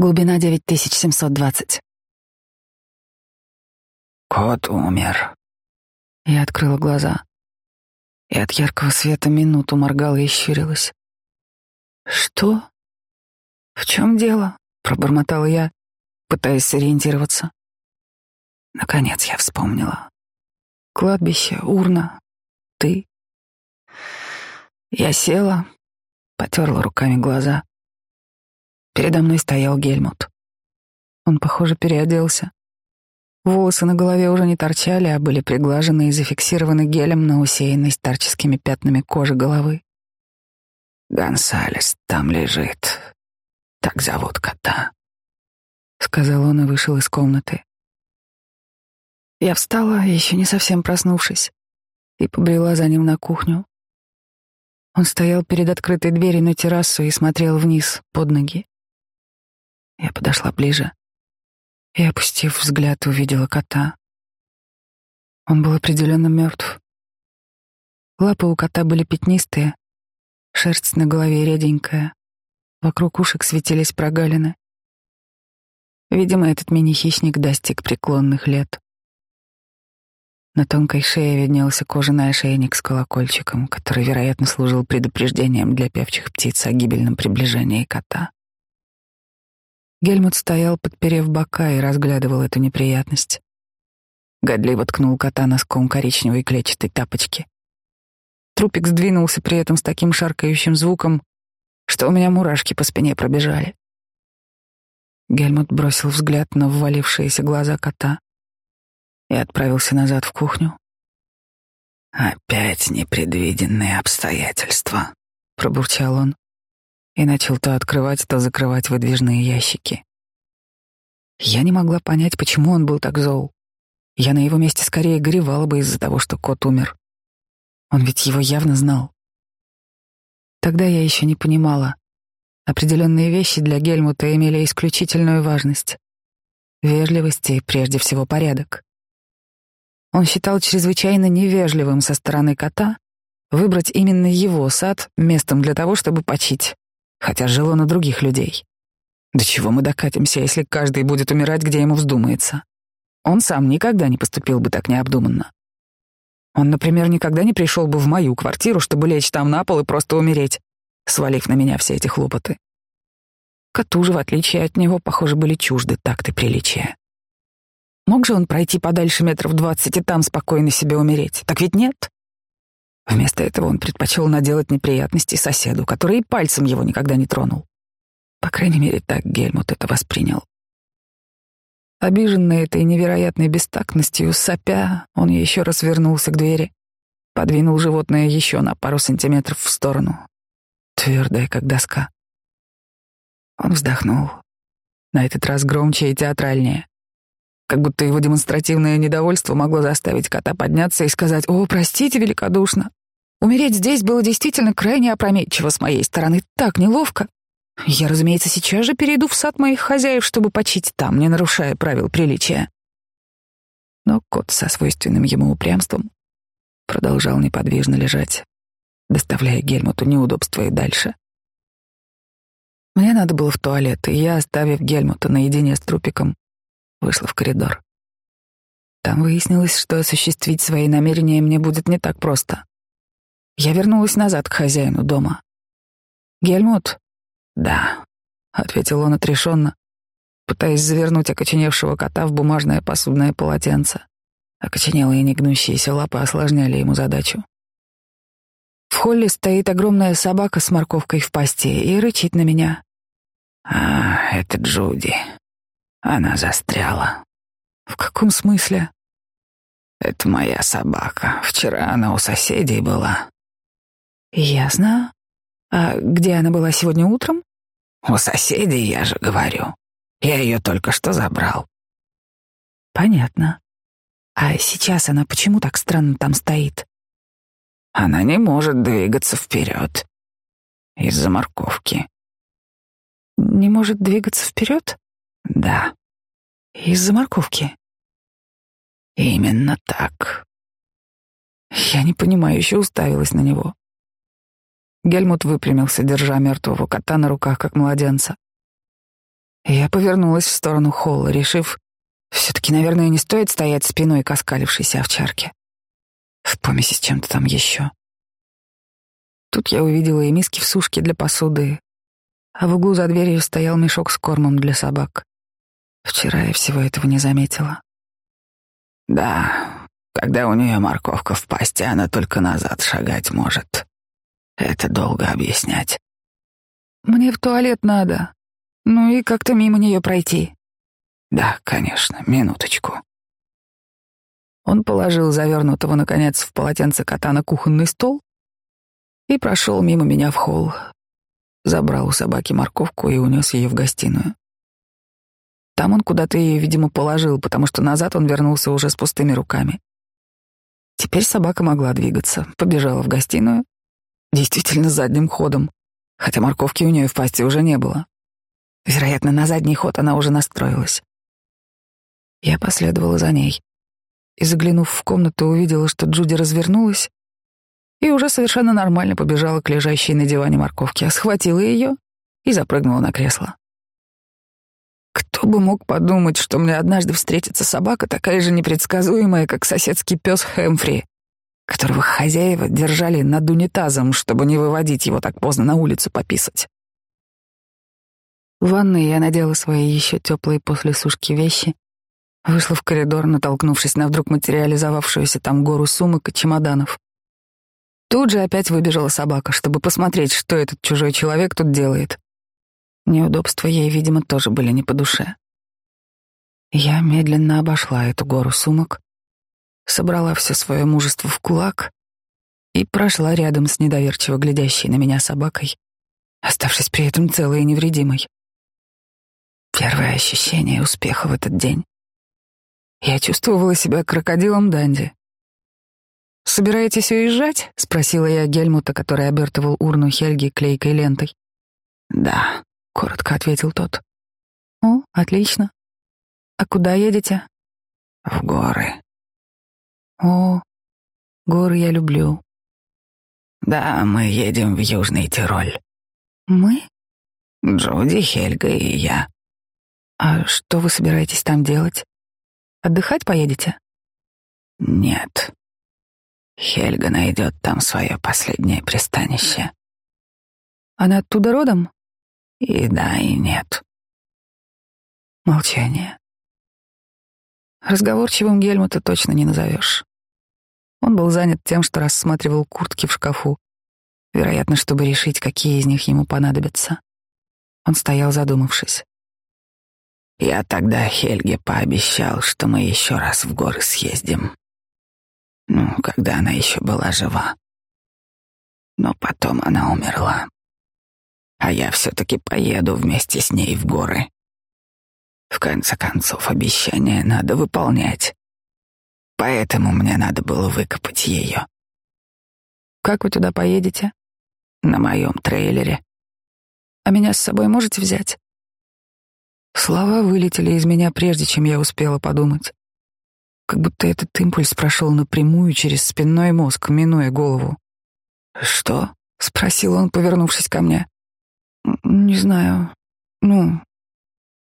Глубина 9720. Кот умер. Я открыла глаза. И от яркого света минуту моргала и щурилась. «Что? В чем дело?» — пробормотала я, пытаясь сориентироваться. Наконец я вспомнила. Кладбище, урна, ты. Я села, потерла руками глаза. Передо мной стоял Гельмут. Он, похоже, переоделся. Волосы на голове уже не торчали, а были приглажены и зафиксированы гелем на усеянной старческими пятнами кожи головы. «Гонсалес там лежит. Так зовут кота», — сказал он и вышел из комнаты. Я встала, еще не совсем проснувшись, и побрела за ним на кухню. Он стоял перед открытой дверью на террасу и смотрел вниз, под ноги. Я подошла ближе и, опустив взгляд, увидела кота. Он был определенно мертв. Лапы у кота были пятнистые, шерсть на голове реденькая, вокруг ушек светились прогалины. Видимо, этот мини-хищник достиг преклонных лет. На тонкой шее виднелся кожаный ошейник с колокольчиком, который, вероятно, служил предупреждением для певчих птиц о гибельном приближении кота. Гельмут стоял, подперев бока, и разглядывал эту неприятность. Годливо ткнул кота носком коричневой клетчатой тапочки. Трупик сдвинулся при этом с таким шаркающим звуком, что у меня мурашки по спине пробежали. Гельмут бросил взгляд на ввалившиеся глаза кота и отправился назад в кухню. «Опять непредвиденные обстоятельства», — пробурчал он и начал то открывать, то закрывать выдвижные ящики. Я не могла понять, почему он был так зол. Я на его месте скорее горевала бы из-за того, что кот умер. Он ведь его явно знал. Тогда я еще не понимала. Определенные вещи для Гельмута имели исключительную важность. Вежливость и, прежде всего, порядок. Он считал чрезвычайно невежливым со стороны кота выбрать именно его сад местом для того, чтобы почить хотя жило на других людей. До чего мы докатимся, если каждый будет умирать, где ему вздумается? Он сам никогда не поступил бы так необдуманно. Он, например, никогда не пришел бы в мою квартиру, чтобы лечь там на пол и просто умереть, свалив на меня все эти хлопоты. Коту же, в отличие от него, похоже, были чужды такты приличия. Мог же он пройти подальше метров двадцать и там спокойно себе умереть? Так ведь нет. Вместо этого он предпочел наделать неприятности соседу, который и пальцем его никогда не тронул. По крайней мере, так Гельмут это воспринял. Обиженный этой невероятной бестактностью, сопя, он еще раз вернулся к двери, подвинул животное еще на пару сантиметров в сторону, твердое, как доска. Он вздохнул, на этот раз громче и театральнее, как будто его демонстративное недовольство могло заставить кота подняться и сказать «О, простите великодушно, Умереть здесь было действительно крайне опрометчиво с моей стороны, так неловко. Я, разумеется, сейчас же перейду в сад моих хозяев, чтобы почить там, не нарушая правил приличия. Но кот со свойственным ему упрямством продолжал неподвижно лежать, доставляя Гельмуту неудобства и дальше. Мне надо было в туалет, и я, оставив Гельмута наедине с трупиком, вышла в коридор. Там выяснилось, что осуществить свои намерения мне будет не так просто. Я вернулась назад к хозяину дома. «Гельмут?» «Да», — ответил он отрешенно, пытаясь завернуть окоченевшего кота в бумажное посудное полотенце. Окоченелые негнущиеся лапы осложняли ему задачу. В холле стоит огромная собака с морковкой в пасти и рычит на меня. «А, это Джуди. Она застряла». «В каком смысле?» «Это моя собака. Вчера она у соседей была. Ясно. А где она была сегодня утром? У соседей, я же говорю. Я ее только что забрал. Понятно. А сейчас она почему так странно там стоит? Она не может двигаться вперед из-за морковки. Не может двигаться вперед? Да. Из-за морковки. Именно так. Я не понимаю, еще уставилась на него. Гельмут выпрямился, держа мертвого кота на руках, как младенца. Я повернулась в сторону холла, решив, все-таки, наверное, не стоит стоять спиной к оскалившейся овчарке. В помеси с чем-то там еще. Тут я увидела и миски в сушке для посуды, а в углу за дверью стоял мешок с кормом для собак. Вчера я всего этого не заметила. Да, когда у нее морковка в пасти, она только назад шагать может. Это долго объяснять. Мне в туалет надо. Ну и как-то мимо нее пройти. Да, конечно, минуточку. Он положил завернутого, наконец, в полотенце кота на кухонный стол и прошел мимо меня в холл. Забрал у собаки морковку и унес ее в гостиную. Там он куда-то ее, видимо, положил, потому что назад он вернулся уже с пустыми руками. Теперь собака могла двигаться, побежала в гостиную, действительно задним ходом, хотя морковки у нее в пасти уже не было. Вероятно, на задний ход она уже настроилась. Я последовала за ней и, заглянув в комнату, увидела, что Джуди развернулась и уже совершенно нормально побежала к лежащей на диване морковке, а схватила ее и запрыгнула на кресло. Кто бы мог подумать, что мне однажды встретится собака, такая же непредсказуемая, как соседский пес Хэмфри, которого хозяева держали над унитазом, чтобы не выводить его так поздно на улицу пописать. В ванной я надела свои еще теплые после сушки вещи Вышла в коридор, натолкнувшись на вдруг материализовавшуюся там гору сумок и чемоданов. Тут же опять выбежала собака, чтобы посмотреть, что этот чужой человек тут делает. Неудобства ей, видимо, тоже были не по душе. Я медленно обошла эту гору сумок, собрала все свое мужество в кулак и прошла рядом с недоверчиво глядящей на меня собакой, оставшись при этом целой и невредимой. Первое ощущение успеха в этот день я чувствовала себя крокодилом Данди. «Собираетесь уезжать?» — спросила я Гельмута, который обертывал урну Хельги клейкой лентой. «Да», — коротко ответил тот. «О, отлично. А куда едете?» «В горы». «О, горы я люблю». «Да, мы едем в Южный Тироль». «Мы?» «Джуди, Хельга и я». «А что вы собираетесь там делать?» Отдыхать поедете? Нет. Хельга найдет там свое последнее пристанище. Она оттуда родом? И да, и нет. Молчание. Разговорчивым Гельмута точно не назовешь. Он был занят тем, что рассматривал куртки в шкафу, вероятно, чтобы решить, какие из них ему понадобятся. Он стоял задумавшись. Я тогда Хельге пообещал, что мы еще раз в горы съездим. Ну, когда она еще была жива. Но потом она умерла. А я все-таки поеду вместе с ней в горы. В конце концов, обещание надо выполнять. Поэтому мне надо было выкопать ее. Как вы туда поедете? На моем трейлере. А меня с собой можете взять? Слова вылетели из меня, прежде чем я успела подумать. Как будто этот импульс прошел напрямую через спинной мозг, минуя голову. «Что?» — спросил он, повернувшись ко мне. «Не знаю. Ну,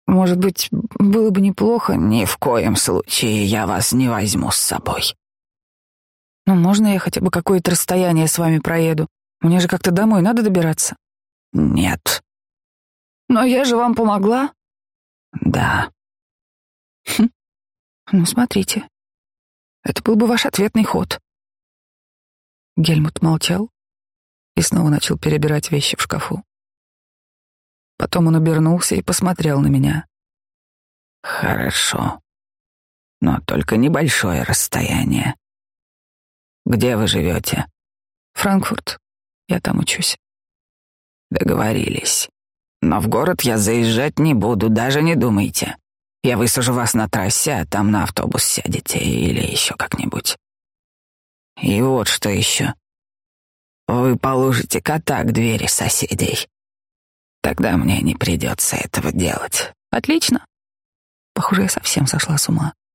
может быть, было бы неплохо?» «Ни в коем случае я вас не возьму с собой». «Ну, можно я хотя бы какое-то расстояние с вами проеду? Мне же как-то домой надо добираться». «Нет». «Но я же вам помогла». Да. Хм. Ну, смотрите. Это был бы ваш ответный ход. Гельмут молчал и снова начал перебирать вещи в шкафу. Потом он обернулся и посмотрел на меня. Хорошо. Но только небольшое расстояние. Где вы живете? Франкфурт. Я там учусь. Договорились. Но в город я заезжать не буду, даже не думайте. Я высажу вас на трассе, а там на автобус сядете или еще как-нибудь. И вот что еще. Вы положите кота к двери соседей. Тогда мне не придется этого делать. Отлично. Похоже, я совсем сошла с ума.